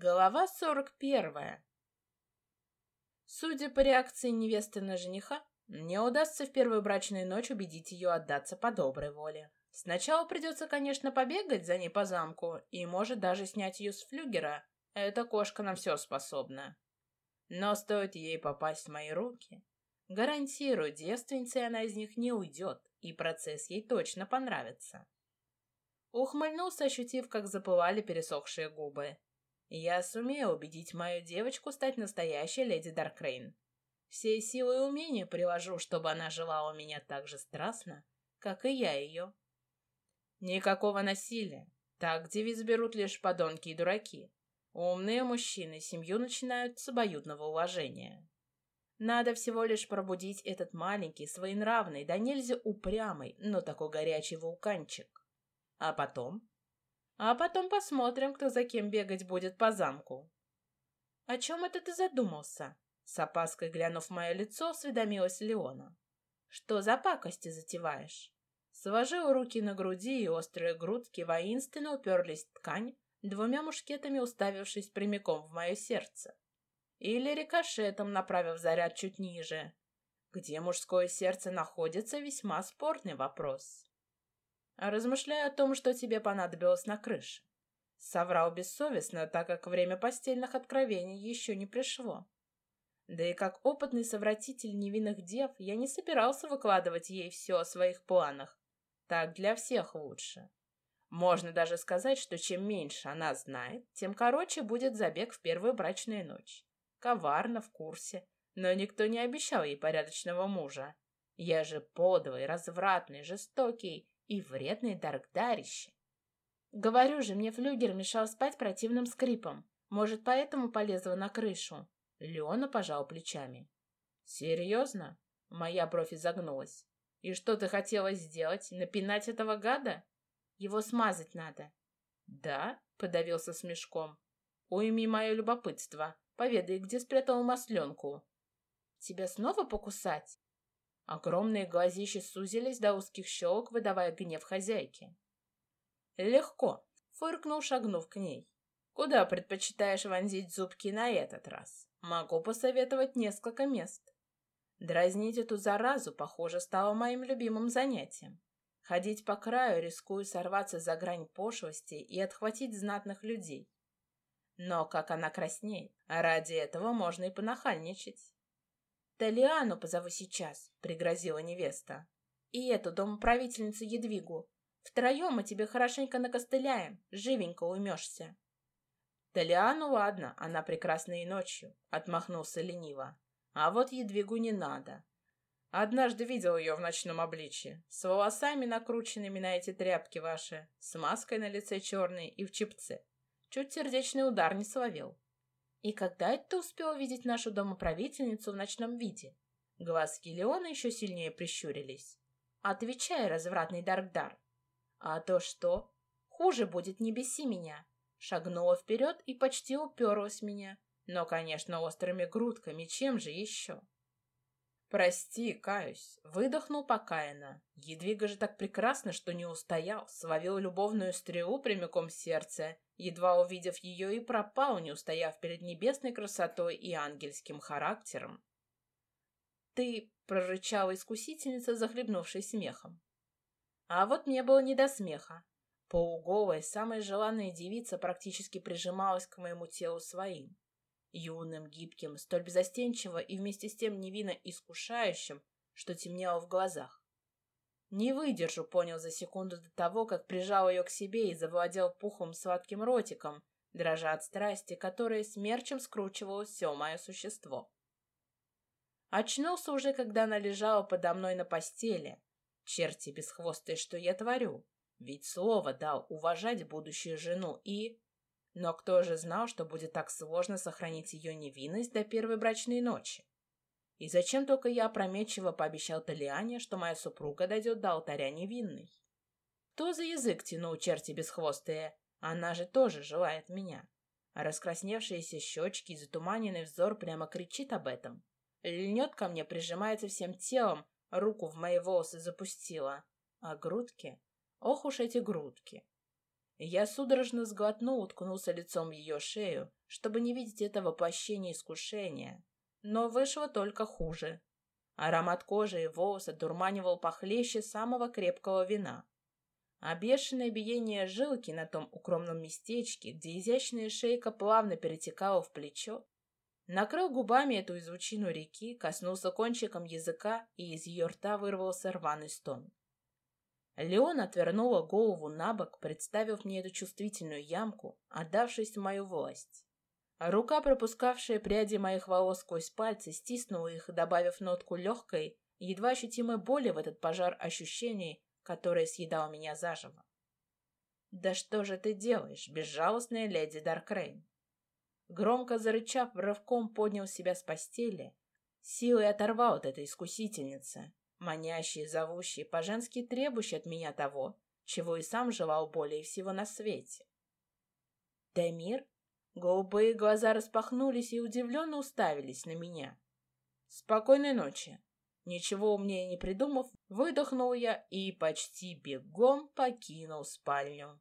Голова сорок первая. Судя по реакции невесты на жениха, мне удастся в первую брачную ночь убедить ее отдаться по доброй воле. Сначала придется, конечно, побегать за ней по замку и, может, даже снять ее с флюгера. Эта кошка на все способна. Но стоит ей попасть в мои руки, гарантирую, девственницей она из них не уйдет, и процесс ей точно понравится. Ухмыльнулся, ощутив, как запылали пересохшие губы. Я сумею убедить мою девочку стать настоящей леди Даркрейн. Все силы и умения приложу, чтобы она жила у меня так же страстно, как и я ее. Никакого насилия. Так девиз берут лишь подонки и дураки. Умные мужчины семью начинают с обоюдного уважения. Надо всего лишь пробудить этот маленький, своенравный, да нельзя упрямый, но такой горячий вулканчик. А потом а потом посмотрим, кто за кем бегать будет по замку. О чем это ты задумался? С опаской глянув в мое лицо, осведомилась Леона. Что за пакости затеваешь? Сложил руки на груди, и острые грудки воинственно уперлись в ткань, двумя мушкетами уставившись прямиком в мое сердце. Или рикошетом направив заряд чуть ниже. Где мужское сердце находится, весьма спорный вопрос. Размышляю о том, что тебе понадобилось на крыше. Соврал бессовестно, так как время постельных откровений еще не пришло. Да и как опытный совратитель невинных дев, я не собирался выкладывать ей все о своих планах. Так для всех лучше. Можно даже сказать, что чем меньше она знает, тем короче будет забег в первую брачную ночь. Коварно, в курсе, но никто не обещал ей порядочного мужа. Я же подлый, развратный, жестокий и вредные даркдарище. Говорю же, мне флюгер мешал спать противным скрипом. Может, поэтому полезла на крышу? Леона пожал плечами. Серьезно? Моя бровь изогнулась. И что ты хотела сделать? Напинать этого гада? Его смазать надо. Да? Подавился смешком. Уйми мое любопытство. Поведай, где спрятал масленку. Тебя снова покусать? Огромные глазища сузились до узких щелок, выдавая гнев хозяйки. «Легко», — фыркнул, шагнув к ней. «Куда предпочитаешь вонзить зубки на этот раз? Могу посоветовать несколько мест». Дразнить эту заразу, похоже, стало моим любимым занятием. Ходить по краю, рискуя сорваться за грань пошлости и отхватить знатных людей. Но как она краснеет, ради этого можно и понахальничать. «Талиану позову сейчас», — пригрозила невеста. «И эту домоправительницу Едвигу. Втроем мы тебе хорошенько накостыляем, живенько уймешься». «Талиану ладно, она прекрасна и ночью», — отмахнулся лениво. «А вот Едвигу не надо. Однажды видел ее в ночном обличье, с волосами накрученными на эти тряпки ваши, с маской на лице черной и в чипце. Чуть сердечный удар не словил. И когда это успел увидеть нашу домоправительницу в ночном виде? Глазки Леона еще сильнее прищурились. Отвечай, развратный Даркдар. А то что? Хуже будет, не беси меня. Шагнула вперед и почти уперлась меня. Но, конечно, острыми грудками, чем же еще? «Прости, каюсь», — выдохнул покаянно. Едвига же так прекрасно, что не устоял, словил любовную стрелу прямиком в сердце едва увидев ее и пропал, не устояв перед небесной красотой и ангельским характером. «Ты!» — прорычала искусительница, захлебнувшись смехом. А вот мне было не до смеха. Полуголая, самая желанная девица практически прижималась к моему телу своим. Юным, гибким, столь безостенчиво и вместе с тем невинно искушающим, что темнело в глазах. Не выдержу, понял за секунду до того, как прижал ее к себе и завладел пухлым сладким ротиком, дрожа от страсти, которая смерчем скручивала все мое существо. Очнулся уже, когда она лежала подо мной на постели. Черти бесхвостые, что я творю? Ведь слово дал уважать будущую жену и... Но кто же знал, что будет так сложно сохранить ее невинность до первой брачной ночи? И зачем только я опрометчиво пообещал Талиане, что моя супруга дойдет до алтаря невинной? Кто за язык тянул черти бесхвостые? Она же тоже желает меня. А раскрасневшиеся щечки и затуманенный взор прямо кричит об этом. Льнет ко мне, прижимается всем телом, руку в мои волосы запустила. А грудки? Ох уж эти грудки! Я судорожно сглотнул, уткнулся лицом в ее шею, чтобы не видеть этого воплощения искушения. Но вышло только хуже. Аромат кожи и волоса дурманивал похлеще самого крепкого вина. А бешеное биение жилки на том укромном местечке, где изящная шейка плавно перетекала в плечо, накрыл губами эту излучину реки, коснулся кончиком языка, и из ее рта вырвался рваный стон. Леон отвернула голову на бок, представив мне эту чувствительную ямку, отдавшись в мою власть. Рука, пропускавшая пряди моих волос сквозь пальцы, стиснула их, добавив нотку легкой, едва ощутимой боли в этот пожар ощущений, которое съедало меня заживо. «Да что же ты делаешь, безжалостная леди Даркрейн?» Громко зарычав, рывком поднял себя с постели, силой оторвал от этой искусительницы, манящей, зовущей, по-женски требующей от меня того, чего и сам желал более всего на свете. Демир Голубые глаза распахнулись и удивленно уставились на меня. «Спокойной ночи!» Ничего умнее не придумав, выдохнул я и почти бегом покинул спальню.